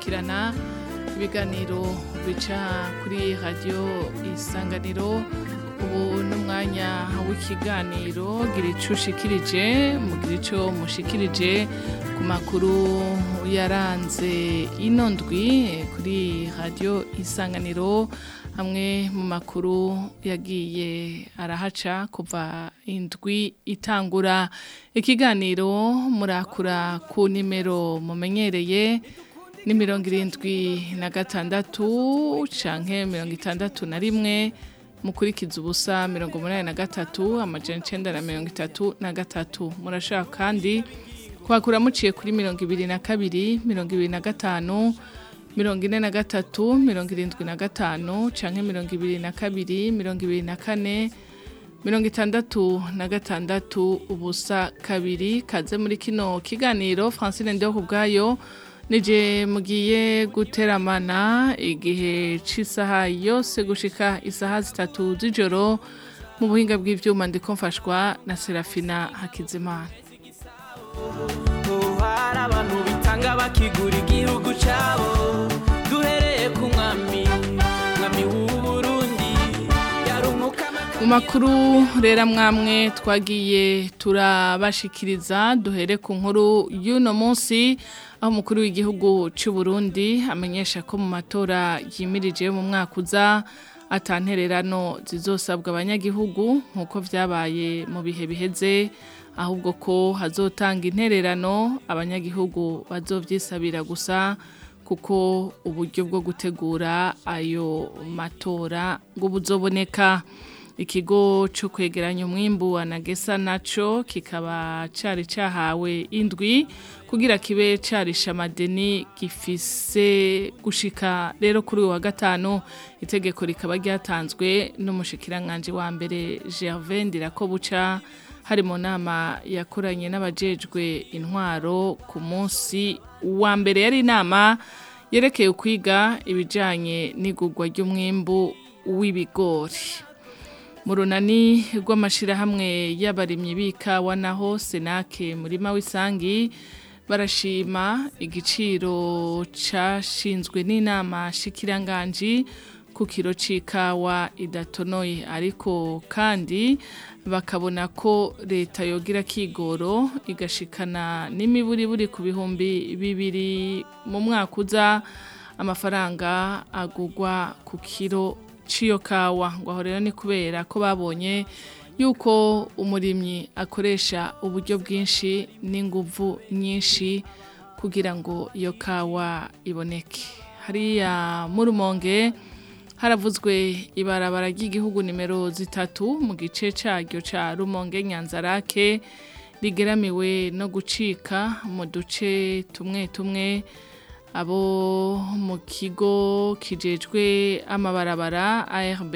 murakurikirana ibiganiro bica kuri radiyo isanganiro ubu n'umwanya w'ikiganiro gira ico ushikirije mugira ico mushikirije ku makuru yaranze ino ndwi kuri radiyo isanganiro hamwe mu makuru yagiye arahaca kuva indwi itangura. Ikiganiro murakura ku nimero mumenyereye ni mirongo irindwi na gatandatu canke mirongo itandatu na rimwe mukurikiza ubusa mirongo umunani na gatatu amajana icenda na mirongo itatu na gatatu. Murashaka kandi kwakura muciye kuri mirongo ibiri na kabiri mirongo ibiri na gatanu mirongo ine na gatatu mirongo irindwi na gatanu canke mirongo ibiri na kabiri mirongo ibiri na kane mirongo itandatu na gatandatu ubusa kabiri. Kaze muri kino kiganiro francine ndiho ku bwayo nije mugiye guteramana igihe c'isaha yose gushika isaha zitatu z'ijoro mu buhinga bw'ivyuma ndiko mfashwa na serafina hakizimana. Hari abantu bitanga bakigura igihugu cyabo duhereye ku mwami mwami w'uburundi mu makuru rero mwamwe twagiye turabashikiriza duhere ku nkuru y'uno munsi. Aho umukuru w'igihugu cy'u Burundi amenyesha ko mu matora yimirije mu mwaka uza atantererano zizosabwa abanyagihugu nk'uko vyabaye mu bihe biheze ahubwo ko hazotanga intererano abanyagihugu bazovyisabira gusa kuko uburyo bwo gutegura ayo matora ngo buzoboneka. Ikigo cyo kwegeranya umwimbu wa nagesa naco kikaba cari cahawe indwi kugira kibe carisha amadeni gifise gushika rero kuri wa gatanu itegeko rikaba ryatanzwe n'umushikiranganje wa mbere Gervais Ndirakobuca hari mu nama yakoranye n'abajejwe intwaro ku munsi wa mbere. Yari inama yerekeye kwiga ibijanye n'igurwa ry'umwimbu w'ibigori. Mu runani rw'amashyirahamwe y'abarimyi b'ikawa naho senake murima w'isangi barashima igiciro cyashinzwe n'inama shikiranganji ku kiro c'ikawa idatonoye. Ariko kandi bakabona ko leta yogira kigoro igashikana n'imiburiburi ku bihumbi bibiri mu mwaka uza amafaranga agugwa ku kiro ciyo kawa ngo aho rero ni kubera ko babonye yuko umurimyi akoresha uburyo bwinshi n'inguvu nyinshi kugira ngo iyo kawa iboneke. Hariya mu rumonge haravuzwe ibarabara ry'igihugu nimero zitatu mu gice cyaryo cya rumonge nyanzarake rigeramiwe no gucika mu duce tumwe tumwe abo mu kigo kijejwe amabarabara ARB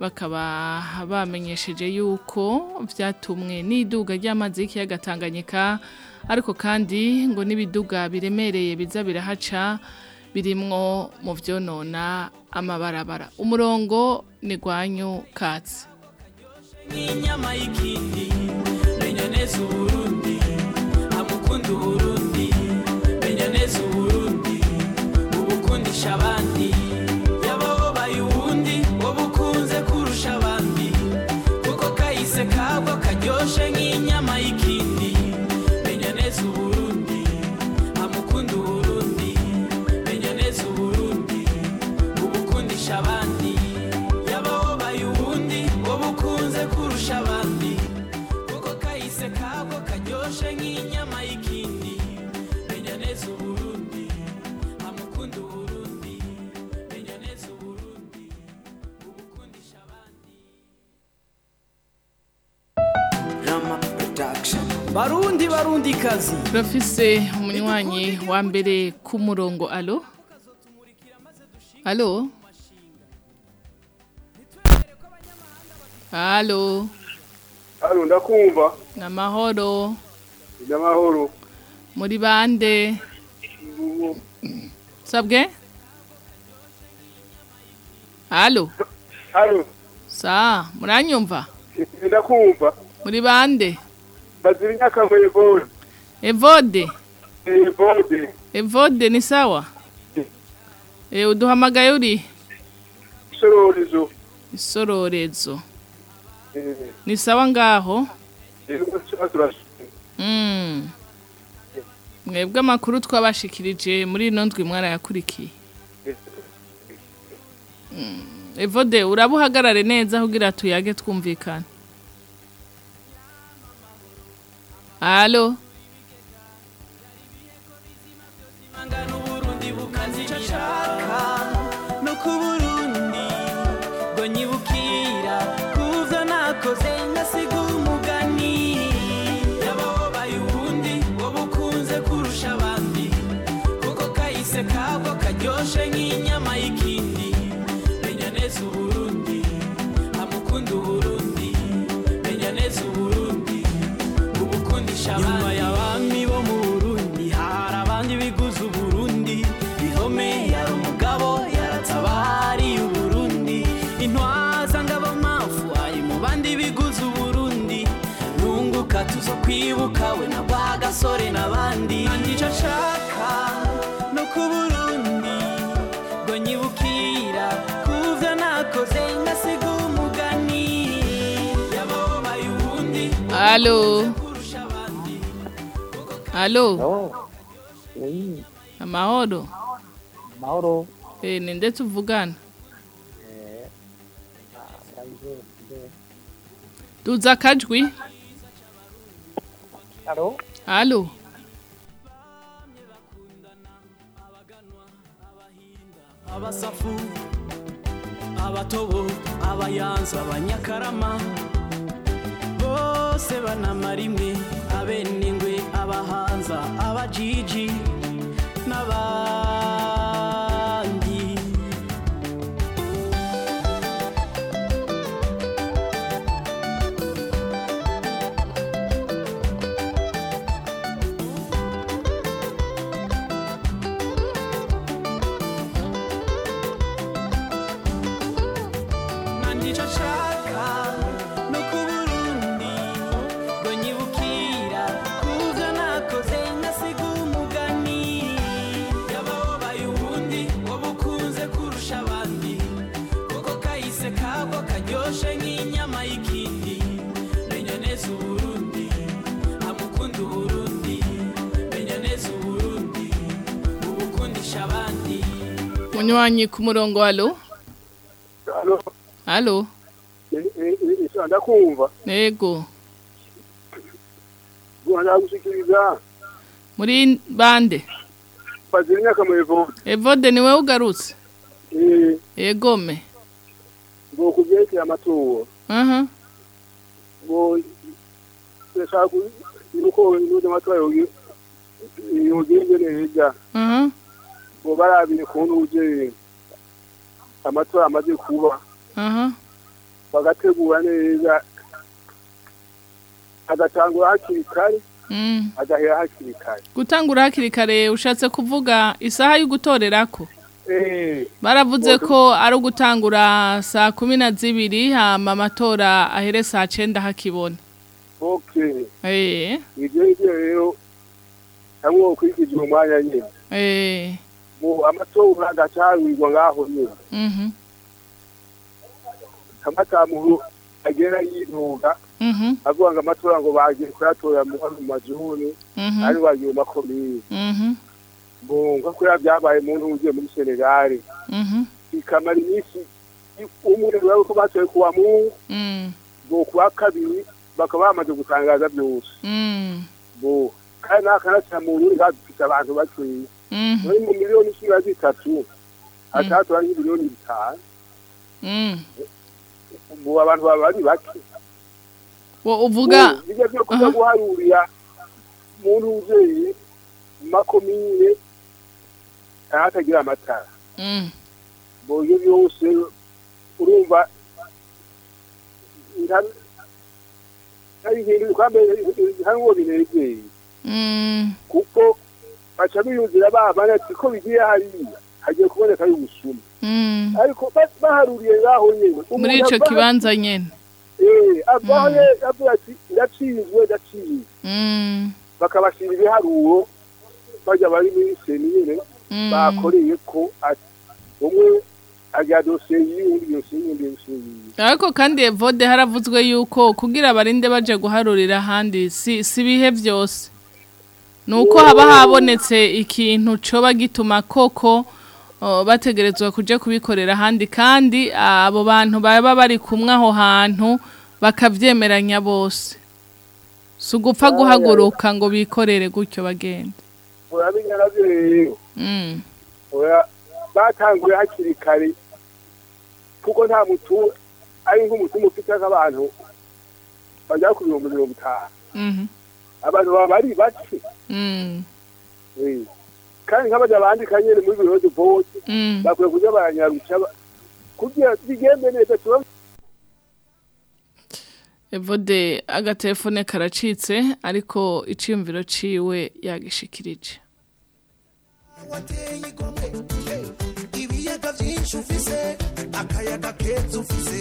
bakaba bamenyesheje yuko byatumwe n'iduga ry'amazi y'ikiyaga Tanganyika ariko kandi ngo n'ibiduga biremereye biza birahaca birimwo mu vyonona amabarabara. Umurongo ni gwanyu katsi. Nk'inyama y'ikindi menya neza amukunda uburundi ubukundisha abandi. Yababaye uwundi wowe ukunze kurusha abandi. Kuko kahise kabwo karyoshe kazi turafise umunywanyi wa mbere ku murongo alo? Alo? Alo? Halo ndakumva. Ni amahoro ndamahoro muri bande? Sabwe? Alo? Halo sa muranyumva? Ndakumva. Muri bande? Bazira inyakamwe bode evode. Eh bode evode ni sawa? E, uduhamagaye uri? Sororizo isororezo. Eh. Ni sawa ngaho? Turashimye. Mm. mwebwe amakuru twabashikirije muri ino ndwi mwarayakurikiye Mm. evode uraba uhagarare neza kugira tuyage twumvikane. Alo bukazishaka no ku burundi ngo nyibukira kuvyo nakoze ngasiga umugani yababaye ubundi wowe ukunze kurusha abandi kuko kahise kabwo karyoshe abandi alo Oui, amahoro mahoro. e, ni nde tuvugana duza akajwi Alo? alo abasafu abatobo abayanza abanyakarama. Bose banamara imwe abenengwe abahanza abajiji n'abandi karyoshe nk'inyama y'ikindi. Menya neza uburundi amukunda uburundi. Menya neza uburundi ubukundisha abandi. Munywanyi ku murongo alo Alo, alo eh, eh, eh, ndakumva. Yego. Guhana gushikiriza muri bande? Bazira imyaka mu evode evode ni we ugarutse? Yegome ngo kuvyerekeye amatora aha ngo ndashaka inuze amatora yogi yogenze neza ngo barabire kuntu uje amatora amaze kuba. Bagategura neza agatangura hakiri kare agahera hakiri kare gutangura hakiri kare ushatse kuvuga isaha yo gutorerako baravuze ko ari ugutangura saa kumi na zibiri hama amatora ahere saa cenda hakibona. Okay eh. Ivyo ivyo rero hamwe ukurikije umwanya nyine. Eh. Amatora agacawirwa ngaho nyine. Mhm. Amatamuhu agera yinuga mhm. avuga ngo amatora ngo bagiye kuyatora mu mazuni mhm. ari bagiye mu makomine nka kuriya byabaye mu ntugiye muri senegali mhm. Bikamara iminsi umwe urabona ko batoye kuwa mungu mm. ngo kuwa kabiri bakaba bamaze gutangaza byose. Mm. Kandi n'akanasira mu burundi hadufite abantu bakeya mhm muri mu miliyoni cumi na zitatu hatatora nk'imiliyoni bitanu. Mm. Ubu abantu baba ari bake. Uvuga bijya byo kuza guharurira mu ntuzeye mu makomine ahatagira amatara mm. Mu buryo byose urumva hari ibintu bikwambere hariho binegeye mm. Kuko baca biyumvira babana ati ko bigiye hariya hagiye kuboneka y'ubusuma mm. Ariko ba- baharuriye ngaho nyene. Muri ava- kibanza nyene. Eh avaho Mm. avuga ati ndacizwe ndacizwe mm. Bakabashyira ibiharuro bajya bari muri seni nyine mm bakoreye ko umwe ajya dosiye y'undi dosiye y'undi y'undi ariko kandi evode haravuzwe yuko kugira abarinde baje guharurira ahandi si si bihe byose. Nuko haba habonetse ikintu coba gituma koko bategerezwa kuja kubikorera ahandi. Kandi abo bantu baba bari kumwe aho hantu bakavyemeranya bose. Si ugupfa guhaguruka ngo bikorere gutyo bagenda urabona navyo rero batanguye hakiri kare. Kuko nta mutu ari nk'umutima ufite nk'abantu bajya ku bihumbi mirongo itanu. Mhm, abantu baba ari bake. Mm, kandi nk'abajya bandika nyene muri biro de vote mm. bakwiye kuja baranyaruca ba- kugira bigende neza tuba Evode agatelefone karacitse ariko iciyumviro ciwe yagishikirije. ibiyaga byinshi ufise akayaga keza ufise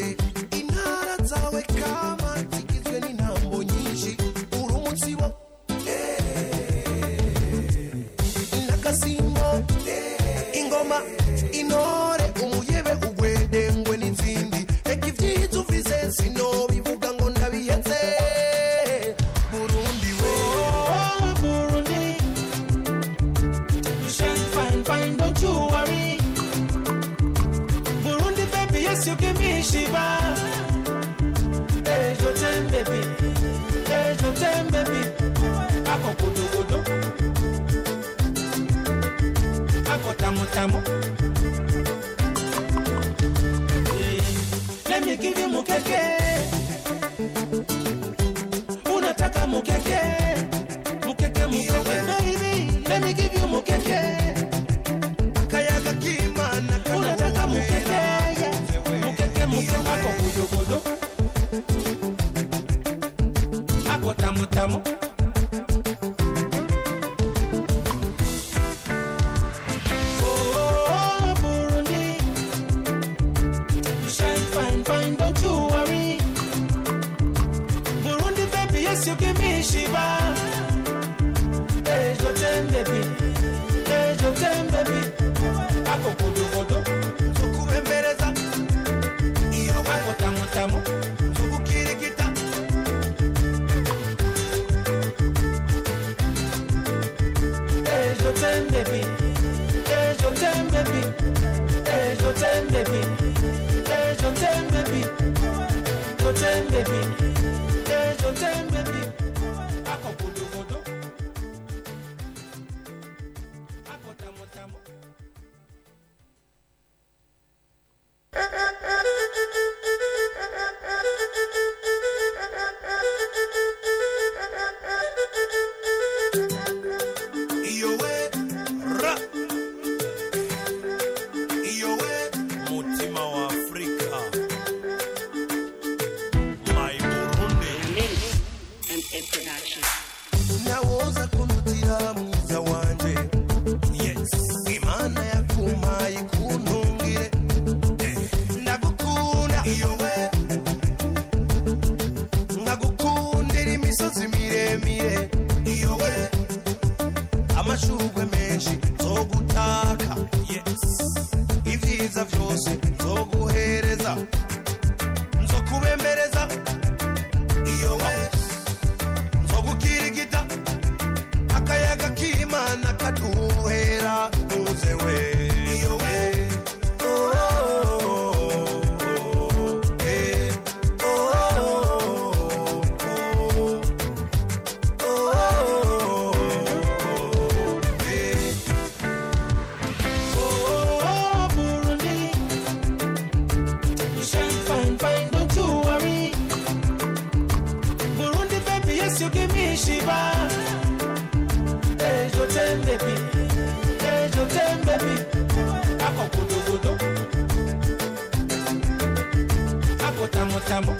amagambo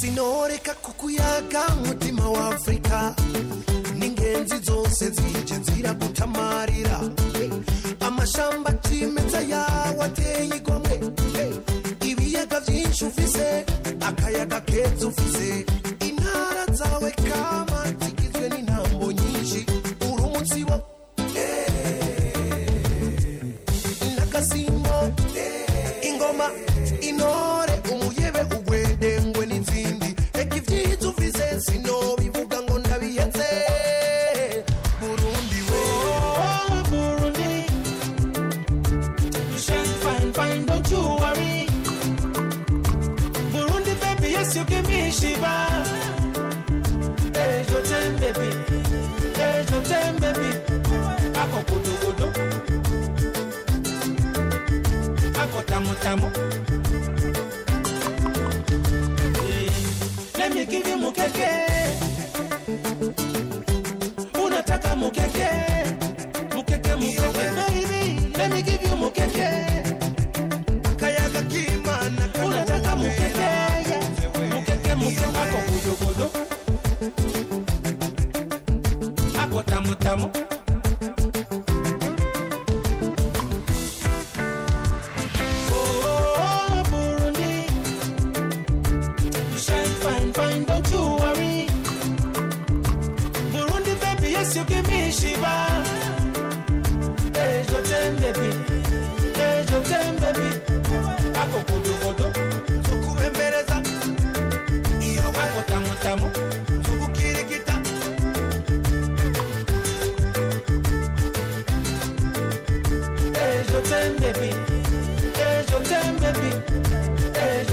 sinoreka kukuyaga mutima wa afurika n'ingenzi zose zije ziragutamarira amashamba akimeza yawe ateye igomwe ibiyaga byinshi ufise akayaga keza ufise. que baby. Hey,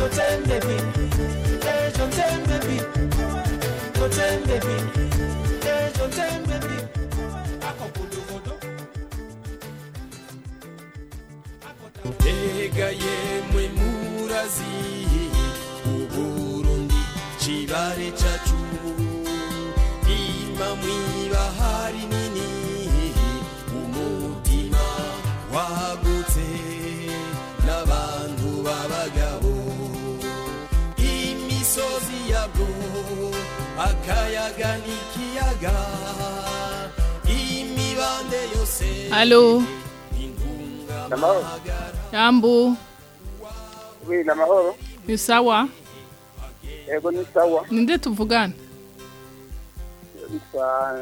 murazi uburundi akayaga n'ikiyaga imibande yose. Alo, namahoro Yambu, wi namahoro ni sawa? yego ni sawa. Ninde tuvugana? bitwa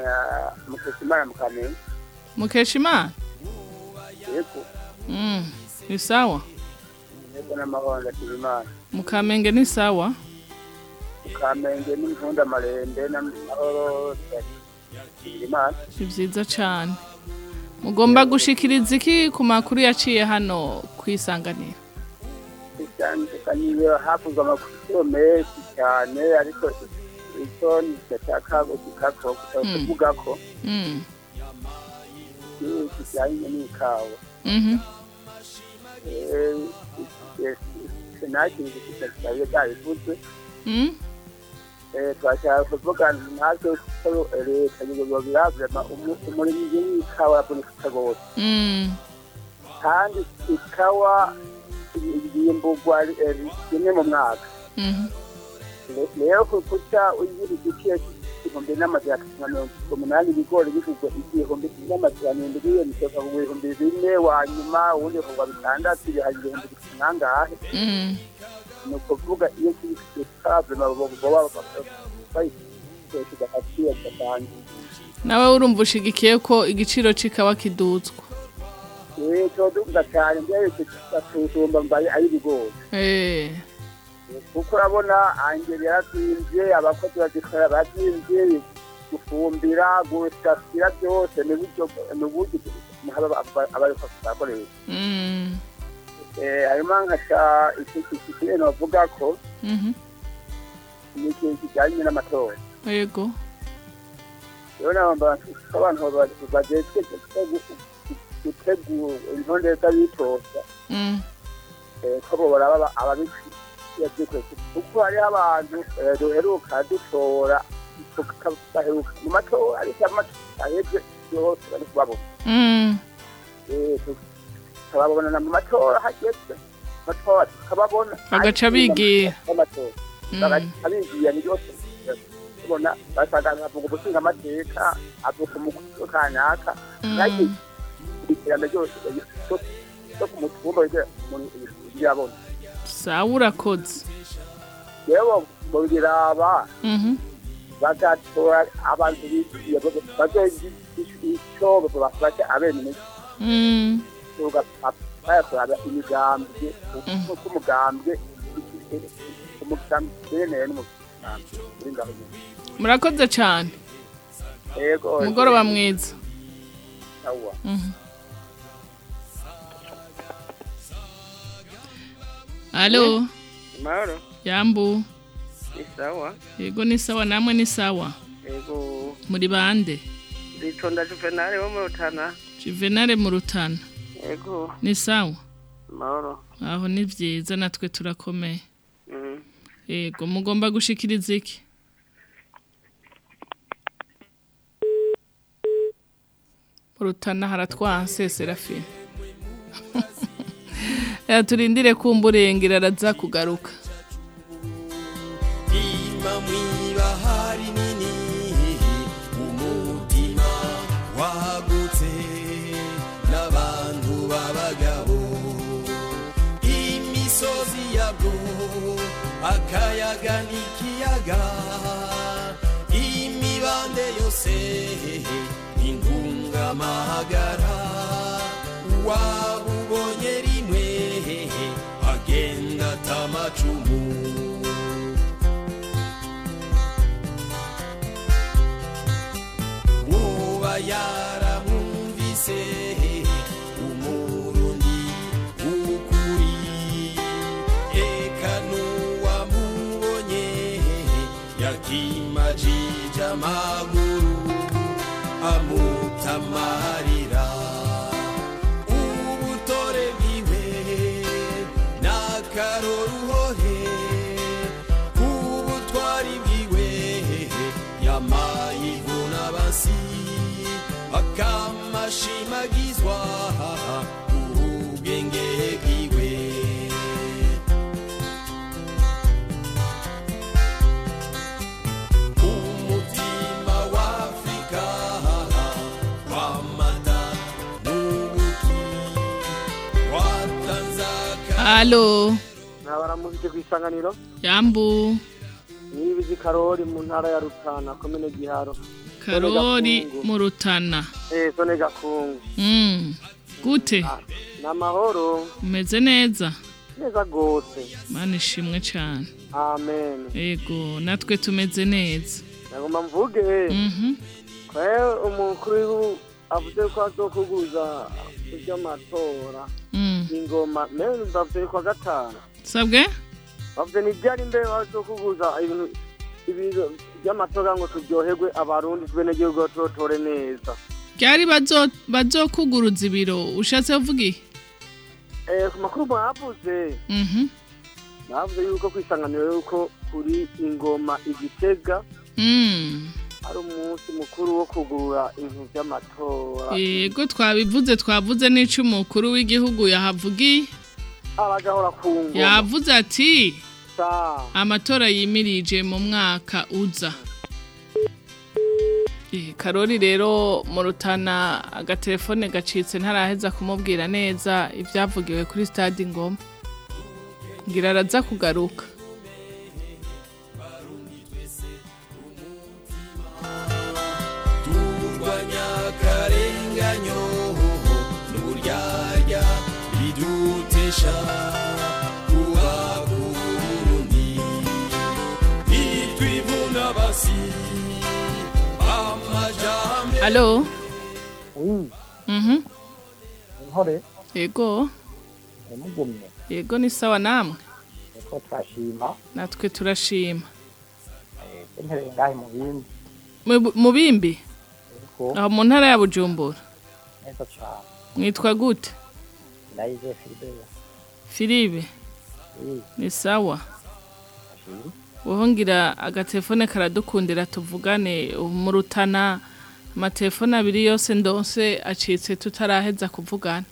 mukeshimana mukamenge Mukeshimana? yego Mm, ni sawa. yego n'amahoro ndashima imana Mukamenge ni sawa? Mukamenge n'impunda marembe n'amahoro Ni vyiza cane. Mugomba gushikiriza iki ku makuru yaciye hano kwisanganira? bitandukanye havuzwe amakuru menshi cyane ariko icyo ndashaka gukako kuvuga ko Mm. ni kijyanye n'ikawa Mhm. sinakiri gushyikiriza byabivuze Mm. Twashaka kuvuga natwe ko leta y'ubuyobozi biravema umurimo w'ikawa yaboneka rwose Mm. kandi ikawa yimburwa rimwe mu mwaka. Rero kuca ugira igiciro igihumbi n'amajana atatu na mirongo umunani ibigori bigurwa igihumbi n'amajana indwi iyo misoka ku bihumbi bine wanyuma ubundi kugwa bitandatu ibihaye ibihumbi nangahe Mm. ni ukuvuga iyo kavema baba bayikoresheje agaciro gasanzwe Nawe urumva ushigikiye ko igiciro c'ikawa kiduzwa. icyo duvuga cyane mbere tusumba mbaye ari ibigori Eh. Kuko urabona angeri yaratsinze abakozi bazikora baratsinze gufumbira gusasira byose ni uburyo abarikozi bakoresha Mm. harimo nkaca iki kintu bavuga ko Mhm. ni ikintu kijyanye n'amatora Yego. rero nabo abantu bagezwe gutegura intonde z'abitoza Mm. ko bo baraba ababikwiye kuko hariho abantu eh, duheruka dutora tukabaheruka mu matora ariko ahebye yose bari kubabona Mm. Eh, tukababona mu matora hageze amatora tukababona Bagaca bigira. amatora Mm. bagaca bigira ni byose tubona basanga avuga ubushinga amateka avuga umukuru kanaka Mm. iterambere ryose ryo ku mutumba ryabona Sawa urakoze. rero mubiraba Mhm. bagatora abantu icyo bafashe abene Mm. bayakorana imigambwe uko umugambwe umugambwe ukeneye n'umugambi uri ngaho nyine Murakoze yego Mugoroba mwiza. Alo, mahoro Yambu. ni sawa Yego ni sawa namwe ni sawa. yego Muri bande? zitonda juvenali wo mu rutana Juvenal mu Rutana. yego Ni sawa. mahoro Aho ni vyiza natwe turakomeye. Mhm. Yego mugomba gushikiriza iki? Mu Rutana haratwanse Serafine. Ya turindire kumburengera araza kugaruka. akayaga n'ikiyaga. Imibande yose intungamahagara wabubonye rimwe atamacumu uba alo nabaramuvije ku isanganiro yambu nibizi karori mu ntara ya rutana komine giharo. Karori mu rutana. Eh sone gakungu. Mm, gute? Namahoro. Umeze neza? Neza gose mana ishimwe cyane amen. Yego natwe tumeze neza. Nagomba mvuge. Mhm. umukuru avuze ko azokuguza iby'amatora Mm. ingoma mene bavuze kwa gatanu. Sabwe? Bavuze ni byari mbere bazokuguza ibintu ibintu by'amatora ngo turyoherwe abarundi tubenegihugu batotore neza. Bazo- bazokuguruza ibiro ushatse kuvuga iki eh ku makuru mwavuze. Mhm. navuze yuko kwisanganiro yuko kuri ingoma igitega. Mm. Ari umunsi mukuru wo kugurura ibintu by'amatora. Yego twabivuze twavuze n'ico umukuru w'igihugu yahavugiye. Abagahora ku ngoma. Yavuze ati amatora yimirije mu mwaka uza. Eh, karori rero mu rutana agatelefone gacitse ntaraheza kumubwira neza ibyavugiwe kuri stade ngoma. Ngira araza kugaruka. Bidutesha kuba ku burundi nitwivuna basi amajambo alo? Mhm intore yego nimugumye yego ni sawa namwe niko twashima natwe turashima. Eh, intereye ngahe mu bindi? Mu- bimbi? Aho mu ntara ya bujumbura. Mwitwa gute? Ndayize Philibert filibe oui ni sawa. Ashiri wohongira agatelefone karadukundira tuvugane mu rutana amatelefone abiri yose ndonse acitse tutaraheza kuvugana.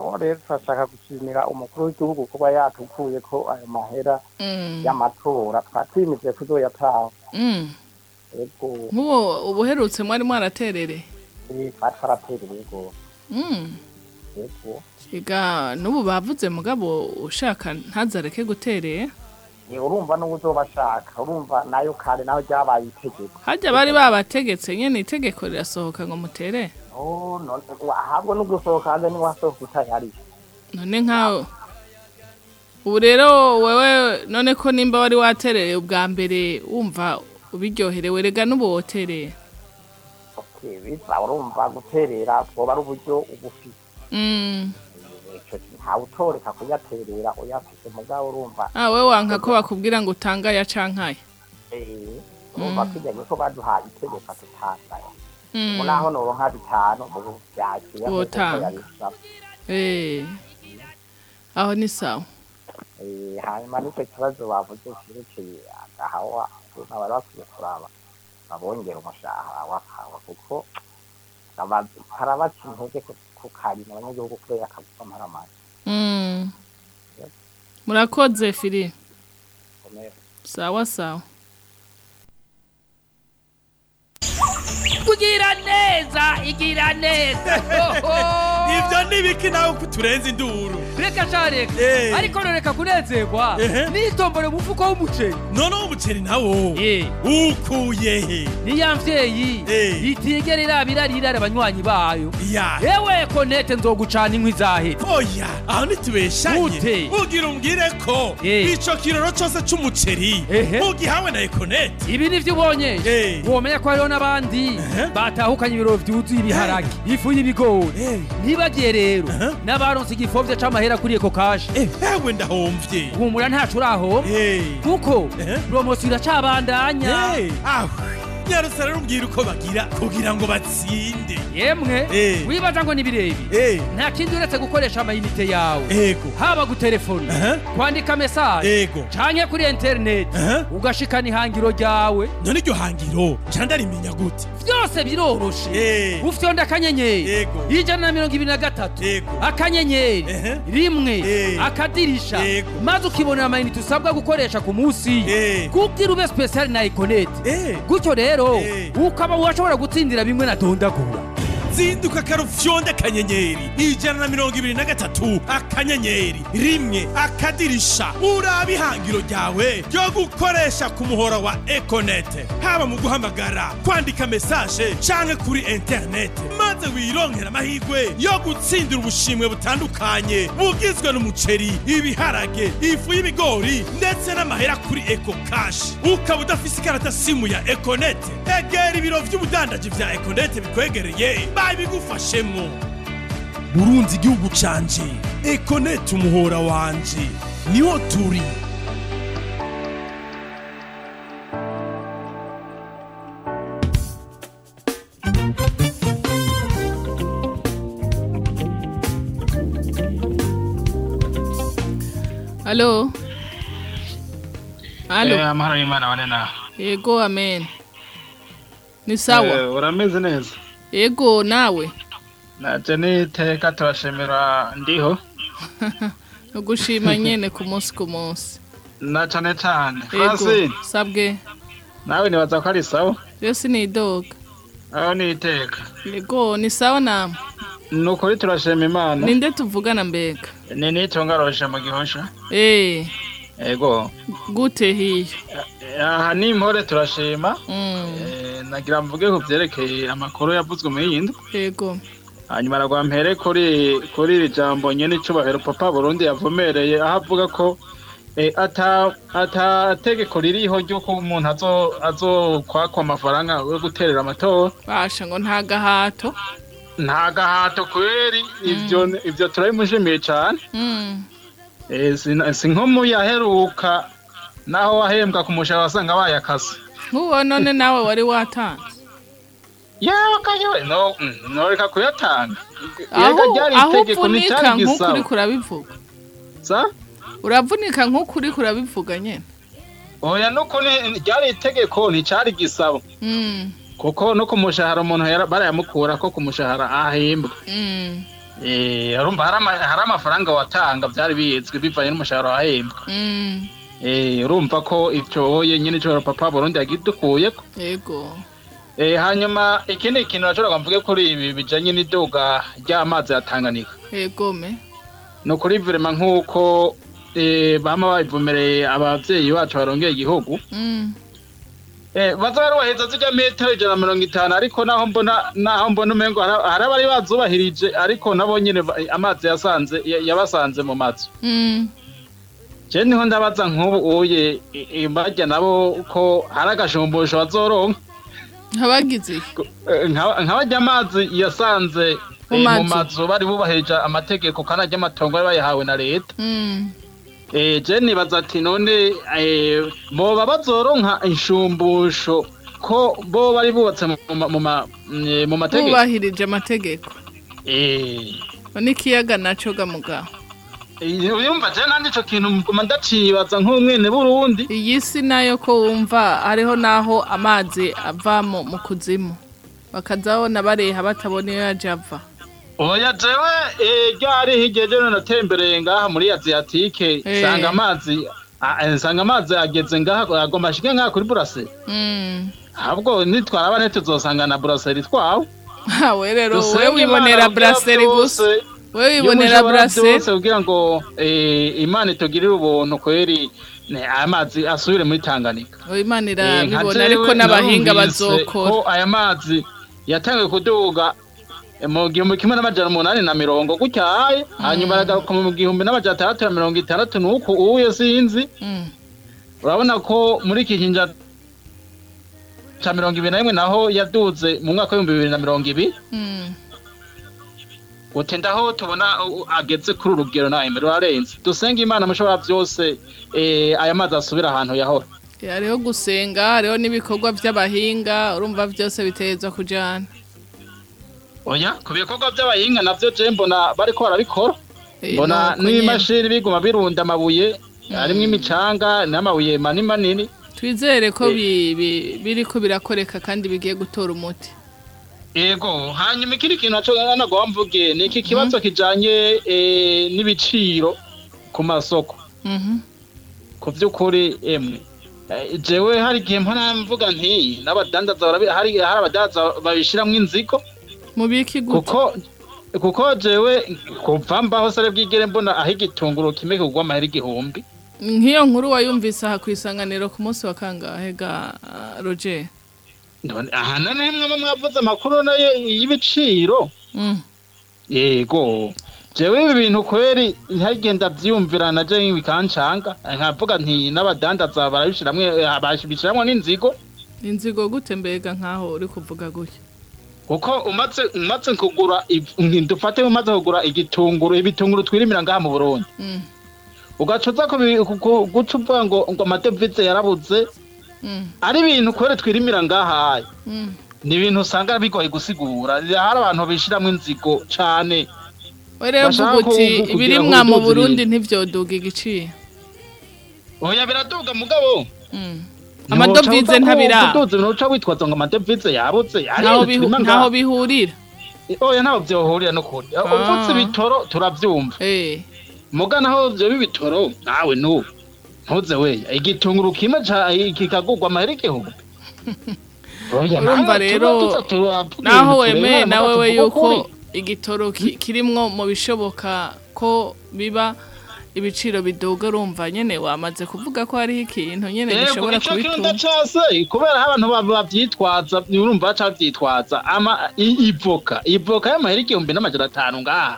Ubu rero turashaka gushimira umukuru w'igihugu kuba yatukuye ko ayo mahera Mm. y'amatora. Twatwimije kuzoyataha Mm. nk'uwo ubuherutse mwari mwaraterere. Eh, twari Mm. ego. ega n'ubu bavuze mugabo ushaka ntazareke gutereye urumva n'ubu uzoba ashaka urumva na yo kare naho ryabaye itegeko. Hajya bari babategetse nyene itegeko rirasohoka ngo mutere? Ahabwo no gusohoka hanze ni wasohoka utayari. None nkawe ubu rero wewe none ko nimba wari watereye ubwa mbere wumva ubiryoherewe rega n'ubu wotereye urumva guterera twoba ari uburyo ubufi Mm. Ico ntawe utoreka kuyaterera uyafise mugabo urumva Ah, we wanka ko bakubwira ngo utanga ya cankaya. eh urumva tujyanye ko baduhaye itegeko tutangaya Mm. naho noronka bitanu ubu vyakira Wotanga. Eh. Aho ni sawa. Eh, hanyuma n'icyo kibazo bavuze cyerekeye agahawa n'abari bakwiye kuraba babongera umushahara w'akawa kuko aba- harabaca intege ku- karima abanyagihugu kubera akagufa amaramari Mm. Murakoze fili. Sawa sawa. Kugira neza igira neza. Ivyo nibiki nawe kuturenza induru. Reka sha reka Eh. ariko reka kunezerwa. Nitombore mu mufuko w'umuceri. Noneho umuceri nawo. Ukuye he? Niya mvyeyi Eh. itigera irabira rirara abanywanyi bayo. Ya. Ewe konete nzogucana inkwi zahera oya aho ntitubeshanye. Gute? ugira umbwire ko Eh. ico kiroro cose c'umuceri. Ugihawe na ekonete ibi nivyo ubonye. Eh. womenya ko hariho n'abandi. Batahukanye ibiro vyuzuye ibiharage. Ifu y'ibigori Eh. ntibagiye rero n'abaronse igifovye c'amahera kuri eko kashi Eh, ewe ndahomvye humura ntaco uraho. Eh. kuko promosiyo iracabandanya. Aho nyarutse ararubwira uko bagira kugira ngo batsinde yemwe wibaza ngo ni birebire Eh, nta kindi uretse gukoresha amayinite yawe ego. Haba gutelefona kwandika mesaje. Ego. Canke kuri interineti ugashikana ihangiro ryawe none iryo hangiro nca ndarimenya gute byose biroroshe Eh. ufyonda akanyenyeri Yego. ijana na mirongo ibiri na gatatu Yego. akanyenyeri rimwe akadirisha Yego. maze ukibonera amayinite usabwa gukoresha ku munsi kugira ube spesiyali na ekoneti Eh. gutyo rero Eh. ukaba washobora gutsindira bimwe na dondagura zinduka karufyonde akanyenyeri. Ijana na mirongo ibiri na gatatu akanyenyeri. Rimwe akadirisha. Uraba ihangiro ryawe ryo gukoresha ku muhora wa ekonete haba mu guhamagara kwandika mesaje canke kuri interinete maze wironkera amahirwe yo gutsindira ubushimwe butandukanye bugizwe n'umuceri ibiharage ifu y'ibigori ndetse n'amahera kuri eko kashi ukaba udafise ikarata simu ya ekonete egera ibiro vy'ubudandaji vya ekonete bikwegereye. Babigufashemwo burunzi igihugu canje ekonete umuhora wanje ni ho turi Halo. Halo. Eh, amahoro y'Imana bane nawe. Yego amen. Ni sawa. Eh, urameze neza. Yego nawe. Naje niteka turashimira ndiho. Ugushima nyene ku munsi ku munsi. Na cane. Yego. Francine, Sabwe. nawe nibaza ko ari sawa. Rero sinidoga. Aho niteka. Yego ni sawa namwe. Ni ukuri turashima Imana. Ninde tuvugana mbega? Ni nitungaroshe mu gihosha. Eh, Ego. gute hiyo? Aha ni impore turashima. Mm. Nagira mvuge ku vyerekeye amakuru yavuzwe mu yindi. Yego. hanyuma aragwa mpere kuri kuri iri jambo nyene icubahiro papa Burundi yavomereye aho avuga ko eh, ata ata tegeko ririho ry'uko umuntu azo azokwakwa amafaranga yo guterera amatora Basha ngo nta gahato. nta gahato kweri ivyo ivyo turabimushimiye cane Mm. eh, si- nko mu yaheruka naho wahembwa ku mushahara wasanga bayakase Nk'uwo none nawe wari watanze. yewe mm, noreka kuyatanga Aho uvunika nk'ukuri gisaba kurabivuga. Uravunika nk'ukuri kurabivuga nyene. oya nukuri ryari itegeko nticari gisabo Mm. kuko no ku mushahara umuntu barayamukura ko ku mushahara ahembwa Mm. Eh, hari ama- hari amafaranga watanga byari bizwi bivanye n'umushahara wahembwa Mm. Eh, urumva ko ivyo nyine ico papa Burundi yagidukuye Yego. Eh, hanyuma ikindi kintu nashobora mvuge kuri ibi bijanye n'iduga ry'amazi ya Tanganyika Yego me. ni ukuri virema nk'uko eh, bama babivomereye abavyeyi bacu barongeye igihugu Mm. Eh, baza barubahiriza zijya metero ijana na mirongo itanu ariko naho mbona naho mbona umengo hari abari bazubahirije ariko nabo nyene ba- amazi yasanze ya- yabasanze mu mazu Mm. Je ni ho ndabaza nk'ubu uye i- i- barya nabo ko hari agashumbusho bazoronka Habagize. Eh, nka nka barya amazi yasanze Mu eh, mu mazu. bari bubahirije amategeko kandi arya amatongo bari bayahawe na leta Mm. Eh, je nibaza ati none boba bazoronka inshumbusho ko bo bari bubatse mu ma- mu ma- mu mategeko Bubahirije amategeko. Eh, None ikiyaga naco gamuga. Eh, urumva je nandi ico kintu nguma ndacibaza nk'umwene Burundi Iyi si na yo ko wumva hariho naho amazi ava mu mu kuzimu. Bakazabona bareha batabona iyo yaje ava. oya jewe eh, ryari higihe je natembereye ngaha muri Asiatike Eh. sanga amazi ah, eh, amazi ageze ngaha agomba ashike ngaha kuri Buraseri Mm. ahubwo nitwara abane tuzosanga na Buraseri twawe Ha we rero we Dusenge wibonera byose. gusa. We Iyo wibonera byose kugira ngo imana itugirire ubuntu kweri amazi asubire muri Tanganyika We Imana irabibona ariko n'abahinga bazokora. ko aya mazi yatangiye kuduga mu gihumbi kimwe n'amajana umunani na mirongo gutyaye hanyuma aragaruka mu gihumbi n'amajana atandatu na mirongo itandatu n'uku uye sinzi urabona ko muri iki kinja ca mirongo ibiri na rimwe naho yaduze mu mwaka w'ibihumbi bibiri na mirongo ibiri Mm. utinda aho tubona ageze kuri uru rugero nawe mbere urarenze dusenge imana mushobora byose eh, aya mazi asubira ahantu yahora. Eh, hariho gusenga hariho n'ibikorwa by'abahinga urumva byose bitezwa kujana. Oya ku bikorwa by'abahinga navyo je mbona bariko barabikora. Eh, mbona n'imashini biguma birunda amabuye harimwo imicanga n'amabuye manini manini. Twizere ko bi- biriko birakoreka kandi bigiye gutora umuti. Ego, hanyuma ikindi kintu nagomba mvuge ni iki kibazo kijanye eh, n'ibiciro ku masoko. Mhm. Ku vy'ukuri emwe. Eh, Jewe hari igihe mpora mvuga nti n'abadandaza hari abadandaza babishiramwo inzigo mubiki kuko kuko jewe kuva mbaho sare bwigere mbona aho igitunguru kimwe kugwa amahera igihumbi. nk'iyo nkuru wayumvise aha ku isanganiro ku munsi wa kangahe ga ah, roger aha none mwe mwavuze amakuru na yo y'ibiciro. Yego jewe ibi bintu kweri ntagenda vyumvira na je bikancanga nkavuga nti n'abadandaza barabishiramwe bashiramwe n'inzigo inzigo gute mbega nkaho uri kuvuga gutya kuko umaze umaze kugura if- nti dufate umaze kugura igitunguru ibitunguru twirimira ngaha mu Burundi Mm. ugaca uza kubi- ku- ku- guca uvuga ngo ngo amadevize yarabuze. Ari ibintu kweri twirimira ngaha Mm. ni ibintu usanga bigoye gusigura. Hari abantu bishiramwo inzigo cane. Rero uti ibirimwa mu burundi ibintu. ntivyoduga igiciro oya biraduga mugabo. Mm. amadovize ntabira kuduza ibintu uca witwaza ngo amadevize yabuze ntaho bihu- ntaho bihurira. Oya ntaho vyohurira no kuri Ah. uvutse ibitoro turavyumva. Eh. Muga naho vyo bibitoro nawe nu ntuze weya igitunguru kimwe kikagurwa amahera igihumbi urumva rero naho wemeye nawe we yuko igitoro ki- kirimwo mu bishoboka ko biba ibiciro biduga urumva nyene wamaze kuvuga ko hariho ikintu nyene gishobora kubituma ndacase kubera abantu ba- bavyitwaza urumva baca bavyitwaza ama ivoka ivoka y'amahera igihumbi n'amajana atanu ngaha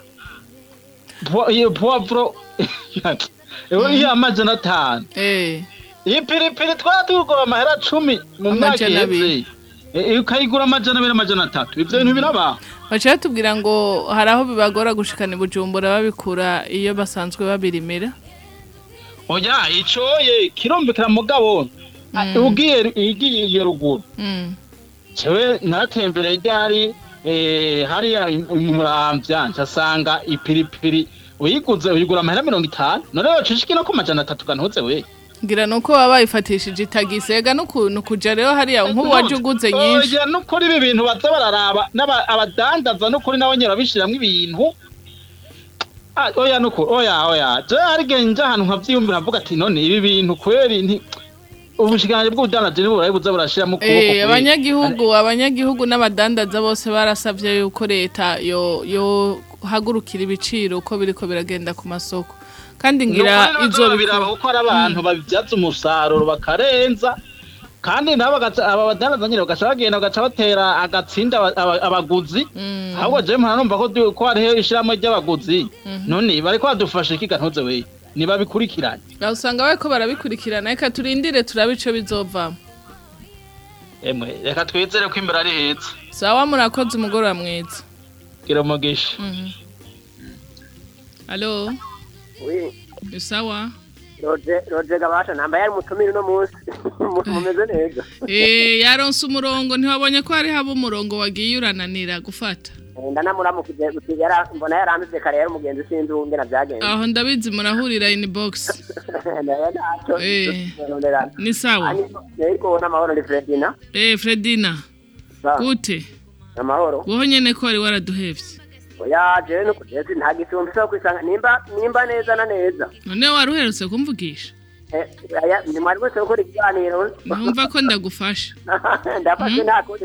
poivro iyo amajana atanu eh. Ipiripiri twaba tugura amahera cumi mu mwaka iheze Eh, ukayigura amajana abiri amajana atatu. Ivyo bintu biraba. Baca batubwira ngo hari aho bibagora gushikana i bujumbura babikura iyo basanzwe babirimira? Oya icoye kirumvikana mugabo. Ugiye igiye ruguru. Mm. jewe natembereye ryari eh, hariya umuramvya ncasanga ipiripiri uyiguze uyigura amahera mirongo itanu. None yocishikira ko amajana atatu kantuze we. Ngira nuko baba bayifatishije itagisi ega n'ukuntu kuja rero hariya nk'ubu waje uguze nyinshi. Oya nukuri ibi bintu baza bararaba abadandaza nukuri nabo nyene babishiramwo ibintu. Ah, oya nukuri oya oya. Je hari igihe nja ahantu nkavyiyumvira nkavuga ati none ibi bintu kweri nti ubushikiranganji bw'ubudandaji niburabe buza burashiramo ukuboko Eh, abanyagihugu abanyagihugu n'abadandaza bose barasavye yuko leta yo yo hagurukira ibiciro uko biriko biragenda ku masoko. Kandi ngira izo biraba kuko hari abantu babibyaza umusaruro bakarenza kandi nabo aba badandaza nyine bagaca bagenda bagaca batera agatsinda aba- aba- abaguzi. Ahubwo jewe mpora numva ko ko hariho ishirahamwe ry'abaguzi. None bariko badufasha iki? Gantuze we. Nibabikurikiranye Aho usanga bariko barabikurikirana reka turindire turabe ico bizovamo. Emwe reka twizere ko imbere ari heza. Sawa murakoze umugoroba mwiza. Gira umugisha Mhm. alo sawa? Roger Gabasha namba yari mutumire no munsi. Mumeze neza. Eh, yaronse umurongo ntiwabonye ko hari haba umurongo wagiye urananira gufata? Ndanamuramukiye yara mbona yarambize kare yari umugenzi sinzi ungena byagenze. Aho ndabizi murahurira na yo ntacyo Eh. ni sawa. Ariko n'amahoro ni Fredina? Eh Fredina. Gute? Amahoro. Wowe nyene ko wari waraduhevye oya jewe no kugeza nta gisumbi cyo kwisanga. Nimba nimba neza na neza. None wari uherutse kumvugisha. Eh, aya ni mwari wese gukora ikiganiro. Numva ko ndagufasha. Ndafashe nta kodi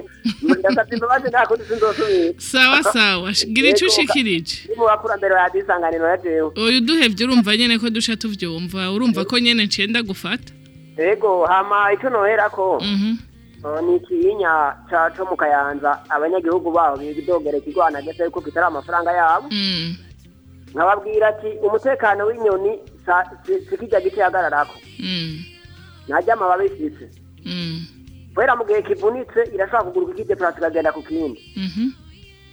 ndasabye imbabazi nta kodi sinzosubira sawa sawa. Gira ico ushikirije ni mu bakurambere ya disanganiro ya jewe. Oya uduhevye urumva nyene ko dusha tuvyumva. Urumva ko nyene ncenda gufata ego hama icyo noherako Mhm. Uh, ni ikiyinya ca co mu kayanza. Abanyagihugu baho bidogera ikigwana gese yuko kitari amafaranga yabo. Mm. nkababwira ati umutekano w'inyoni sa- si si kirya giti yagararako Mm. ntajya amababi Mm. kubera mu gihe kivunitse irashobora kuguruka ikije purasi ikagenda ku kindi Mhm.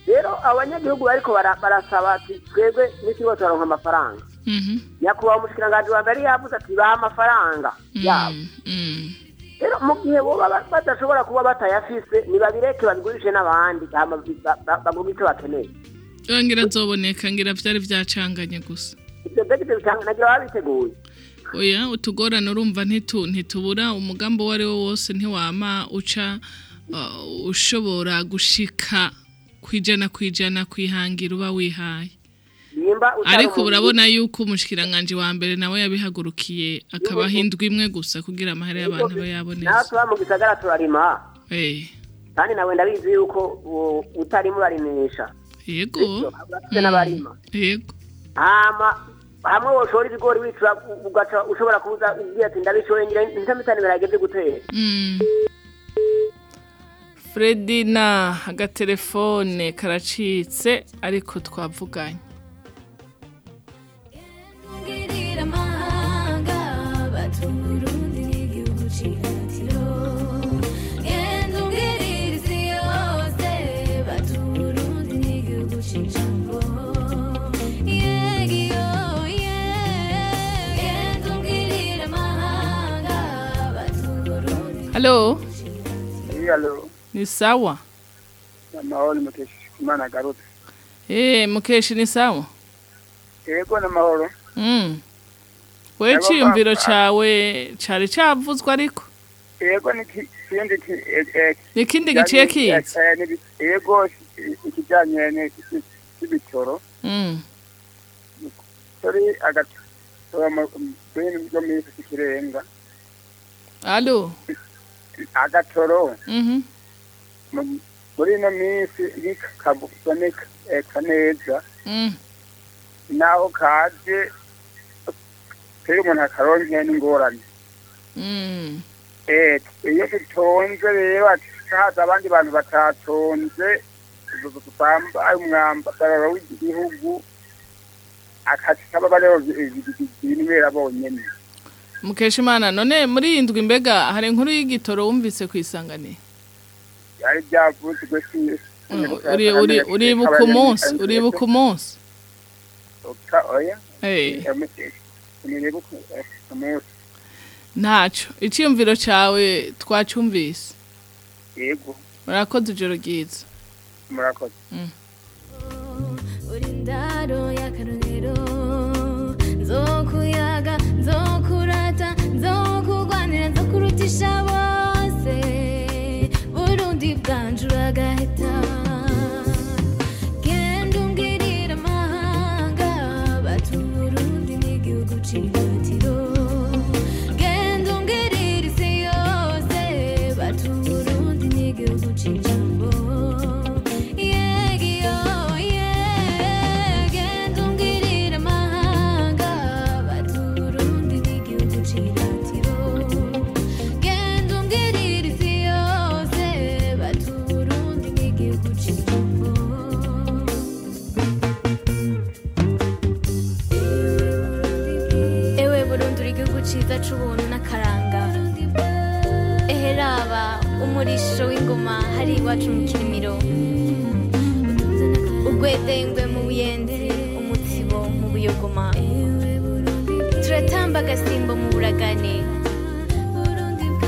rero abanyagihugu bariko bara- barasaba ati twebwe n'ikigo turaronka amafaranga Mhm. nyakubahwa umushikiranganji wa mbere yavuze ati baha amafaranga yabo Mm. rero mu gihe bo baba badashobora kuba batayafise nibabireke babigurishe n'abandi hama ba- ba- bagume icyo bakeneye ngira zoboneka ngira vyari vyacanganye gusa ibyo begite bitanga nagira babiteguye oya utugorane urumva ntitu ntitubura umugambi uwo ari wo wose ntiwama uca uh, ushobora gushika kwijana kwijana kwihangira uba wihaye. Ariko urabona yuko umushikiranganje wa mbere nawe yabihagurukiye akabaha indwi imwe gusa kugira amahera y'abantu abe yabonetse. nawe tuba mu gisagara turarima. Eh, kandi nawe ndabizi yuko utarimo urarimisha yego. N'abarima. Yego. Hamwe woshora ibigori wicura ugaca ushobora kuza ugira ati ndabishoye ngira ntamitani birageze gutera Mm. Fredi na agatelefone karacitse ariko twavuganye halo iyalo ni sawa? Amahoro mukesha imana agarutse eh mukeshi ni sawa? Yego n'amahoro mm. we ciyumviro cawe cari cavuzwe ariko yego eh, eh, N'ikindi giciye kijanye- kiza? eh, n'ibi- yego ikijyanye n'ibitoro mm. turi agatora mu bintu byo mu isi kirenga alo? Agatoro mhm mu- muri ino minsi kaboneka neza. Mm. naho kaje turi umuntu akaronke n'ingorane. Mm. Eh, iyo dutonze rero haza abandi bantu batatonze bambaye umwambaro w'igihugu. Akazi kaba bariho binywera bonyene mukesha imana none muri iyi ndwi mbega hari inkuru y'igitoro wumvise ku uri uri uribuka umunsi uribuka umunsi. Eh. umunsi. Ntaco. Iciyumviro cawe twacumvise. Yego. Murakoze ijoro ryiza. Murakoze. Uri ndaro y'akarorero nzokurutisha bose iwacu mu kirimiro ugwedengwe mu buyenzi umutsibo mu buyogoma. Turatamba agasimbo mu buragane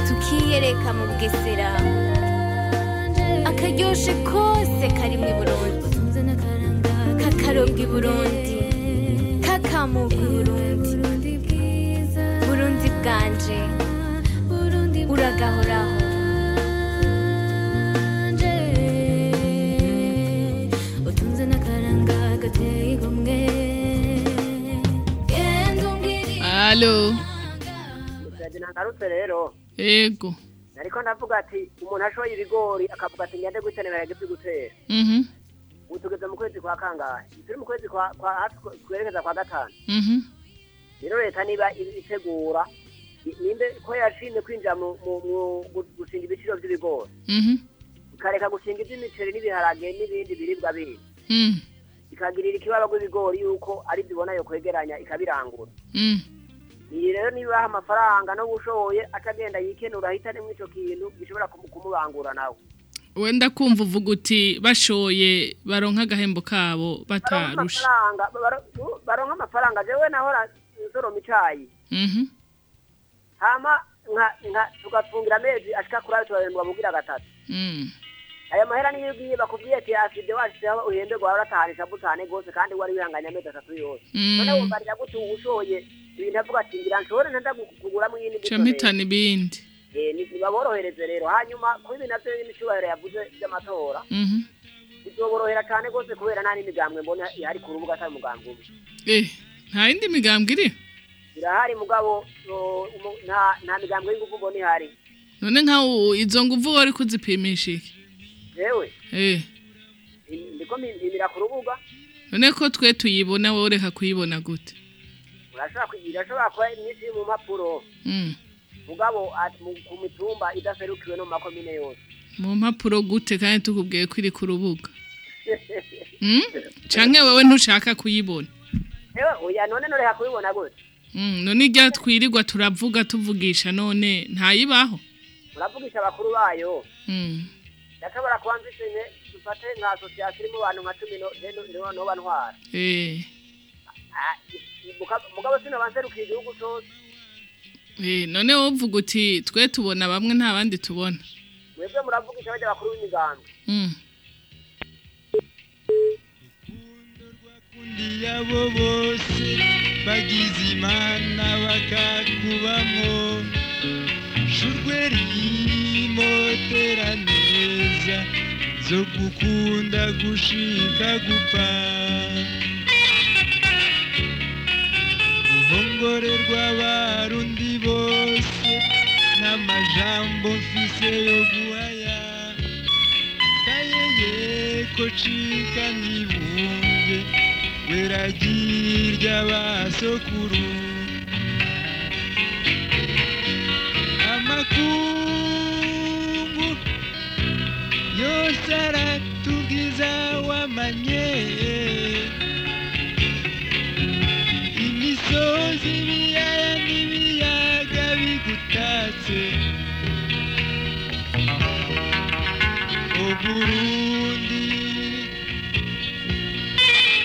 tukiyereka mu bugesera. Akaryoshe kose karimwo i burundi kakarobwa i burundi kakamuka i burundi burundi bwanje uragahoraho. Alo nagarutse rero yego. Ariko ndavuga ati umuntu ashoye ibigori akavuga ati ngende gukenera yageze gutera. Mhm. Ubu tugeze mu kwezi kwa kangahe? Turi mu kwezi twerekeza kwa gatanu. Mhm. Rero leta niba itegura nimbe ko yashimye kwinjira mu mu mu gu- gushinga ibiciro by'ibigori? Mhm. Ikareka gushinga iby'imiceri n'ibiharage n'ibindi biribwa bindi. Ikagirira ikibaba rw'ibigori yuko ari byo ibona yo kwegeranya ikabirangura. Iyi rero niba aha amafaranga no gushoboye atagenda yikenura ahita muri icyo kintu gishobora kumu- kumubangura nawe. Wenda kumva uvuga uti bashoye baronka agahembo kabo batarusha. baronka amafaranga jewe nahora nsoroma icayi. Mhm. Hama tugafungira amezi ashika kuri ayo turarindwa bugira gatatu. Ayo mahera niyo ugiye bakubwiye ati aside washizeho uhemberwa waratahanisha butane rwose kandi wari wihanganye amezi atatu yose. Mm. none wumvarira gute uba ushoye ibintu avuga ati ngira nshobore ntenda kuguramo iyindi ca mbuto rero." mpitana ibindi Eh, nibaborohereze rero. Hanyuma kuri ibi navyo n'icyubahiro yavuze by'amatora Mhm. bizoborohera cyane rwose kubera nta n'imigambwe mbona ihari ku rubuga atari umugambwe umwe. Eh nta yindi migambwe iri? Irahari mugabo nta migambwe y'ingufu mbona ihari. None nka izo nguvu wari kuzipimisha iki? Yewe eh. Ndiko mpimira ku rubuga. None ko twe tuyibona wowe reka kuyibona gute? Irashobora kuba iri mu mpapuro. Mm. mugabo ku mitumba idaserukiwe no mu makomine yose. Mu mpapuro gute kandi tukubwiye ko iri ku rubuga. Mm? canke wewe ntushaka kuyibona? Oya none noreka kubibona gute? Mm, none irya twirirwa turavuga tuvugisha none ntayibaho? Muravugisha abakuru bayo. Mm. Ndashobora kuba mfise dufate nka asosiyasiyo irimo abantu nka cumi no bantwara eh. Ah, mugabo sinoba nserukiye igihugu cose. Eh none wovuga uti twe tubona bamwe nta bandi tubona. Mwebwe muravugisha bajya bakuru b'imigambwe Mm. yabo bose bagize imana bakakubamo. Shurwe rimotera neza zo gukunda gushika gupfa ruhongore rw'abarundi bose n'amajambo mfise yo guhaya kayeye ko cika nibumve weragirya basokuru amakungu yose aratugiza wamanye imisozi ibiyaya n'ibiyaga bigutatse uburundi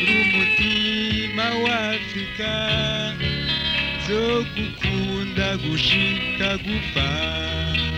rumutima w'afrika zo gukunda gushika gupfa ruhongore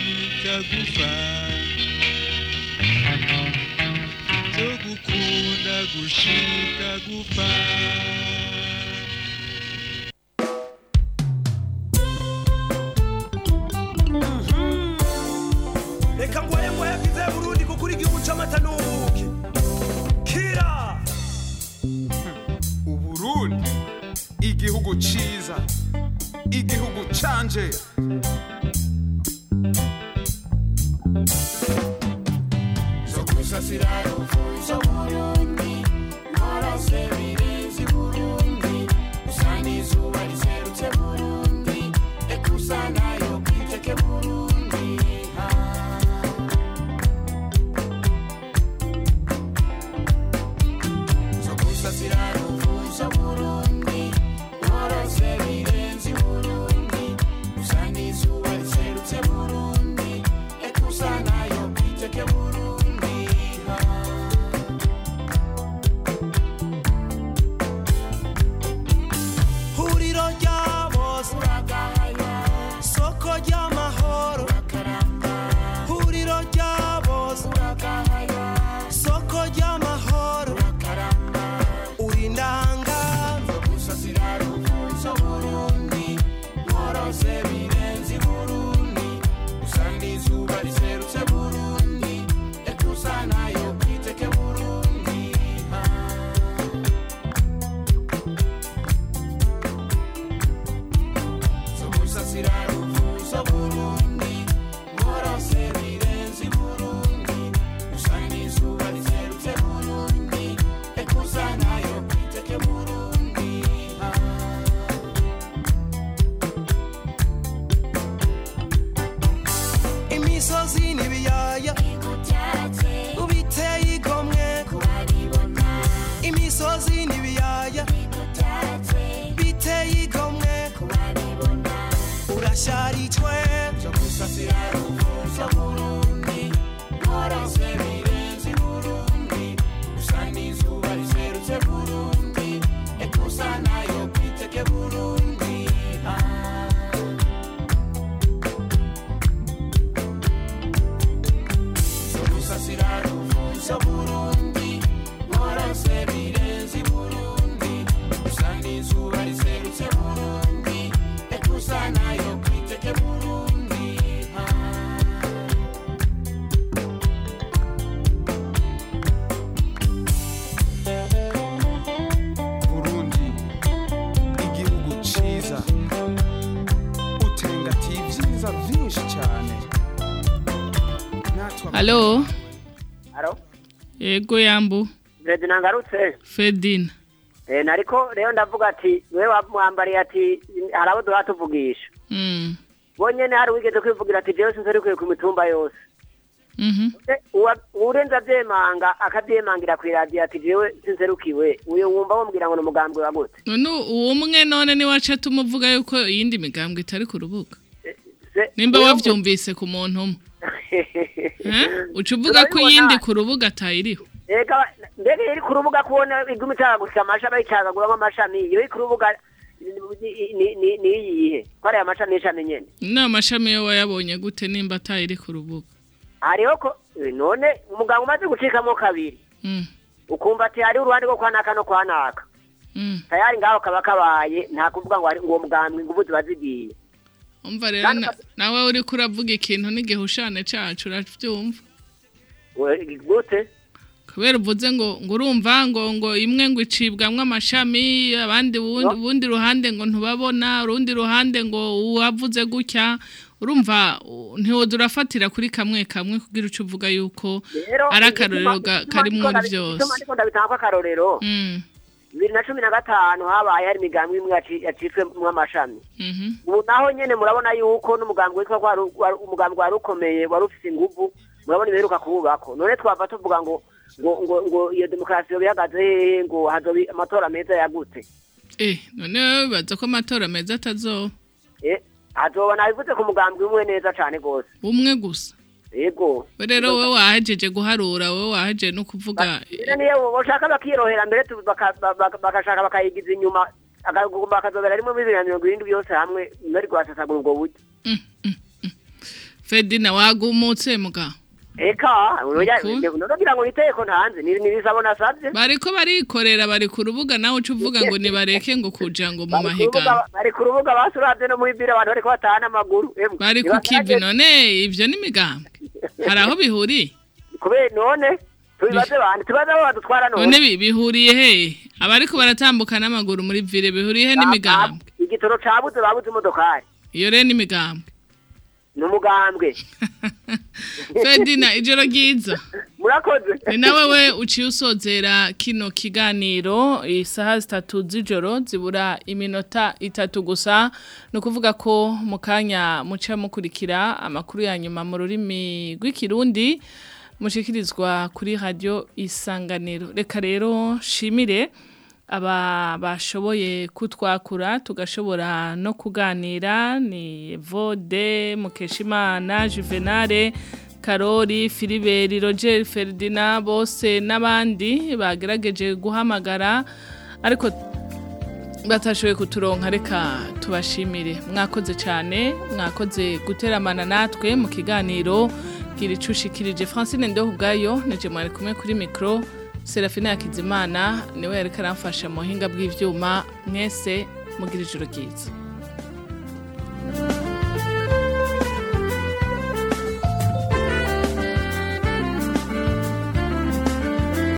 gukunda gushika gupfa zo gukunda gushika gupfa yego yambu, Fred nangarutse. Fedina. Eh nariko rero ndavuga ati wewe wamwambariye ati hari abo duha tuvugisha. Mm. Bonyene hari wigeze kwivugira ati jewe sinzerukwiye ku mitumba yose. Mhm. Eh, uwurenza avyemanga akavyemangira kw'iradiyo ati jewe sinzerukiwe uyo wumva wumvira ngo ni umugambwe wa gute None uwumwe none ni waca tumuvuga yuko iyindi migambwe itari ku rubuga. Se- Nimba wavyumvise ku muntu umwe. Eh? Uca uvuga ko iyindi ku rubuga atayiriho. Ega mbega iri ku rubuga kubona iguma icagagurika amashami ayicagaguramo amashami iyo iri ku rubuga ni- iyihe ko ari amashami y'ishami nyene Ni amashami yo wayabonye gute nimba atayiri ku rubuga. hariho ko none umuganga umaze gucikamo kabiri Mm. ukumva ati hari uruhande rwo kwanaka no kwanaka Mm. tayari ngaho kaba kabaye nta kuvuga ngo uwo mugambwe inguvu ziba zigiye Umva rero na- nawe uri kuravuga ikintu n'igihushane cacu uravyumva. We- gute? Kubera uvuze ngo ngo urumva ngo ngo imwe ngo icibwamwo amashami abandi ubundi ruhande ngo ntubabona urundi ruhande ngo uwavuze gutya. Urumva ntiwoza urafatira kuri kamwe kamwe kugira uco uvuga yuko ari akarorero kari muri byose. Bibiri na cumi na gatanu habaye hari imigambi imwe yaci- yacitswemwo amashami. Mhm. ubu naho nyene murabona yuko n'umugambi witwa umugambi wari ukomeye wari ufise inguvu murabona ibiheruka kuwubako none twava tuvuga ngo ngo ngo ngo iyo demokarasi yoba ihagaze hehe ngo hazoba amatora meza yagute eh none wibaza ko amatora meza atazoba Eh, hazoba nabivuze ku mugambi umwe neza cane gose umwe gusa. Yego. Rero wowe wahejeje guharura wowe wahejeje no kuvuga niyo boshaka bakirohera mbere bagashaka bakayigiza inyuma akagomba akazobera rimwe bibiri na mirongo irindwi byose hamwe ntari rwasasagura ubwo buryo. Fedina wagumutse muga. Eka Uku? nogira ngo niteko ntanze ni nibisabo nasavye bariko barikorera bari ku rubuga nawe uca uvuga ngo nibareke ngo kuja ngo mu mahiganwa bari ku rubuga basuravye no muri biro abantu bariko batahana amaguru bari ku kivi none ivyo ni imigambwe hari aho bihuriye kubera none tubibaze bandi tubaze abo badutwara none. None bi- bihuriye he? Abariko baratambuka n'amaguru muri vire bihuriye n'imigambwe igitoro cabuze babuze imodokari. Iyo rero n'imigambwe ni umugambwe fedina ijoro ryiza. Murakoze. Ni nawe we uciye usozera kino kiganiro isaha zitatu z'ijoro zibura iminota itatu gusa. Ni ukuvuga ko mu kanya muca mukurikira amakuru ya nyuma mu rurimi rw'ikirundi mushikirizwa kuri radiyo isanganiro. Reka rero shimire aba bashoboye kutwakura tugashobora no kuganira. Ni vode mukeshimana juvenale karori filiberi roger feridina bose n'abandi bagerageje guhamagara. Ariko batashoboye kuturonka reka tubashimire. Mwakoze cyane mwakoze guteramana natwe mu kiganiro. Gira icushikirije francine ndeho ubwayo nije mwari kumwe kuri mikoro serafina yakizimana ni we yari karamfasha mu buhinga bw'ibyuma mwese mugira ijoro ryiza.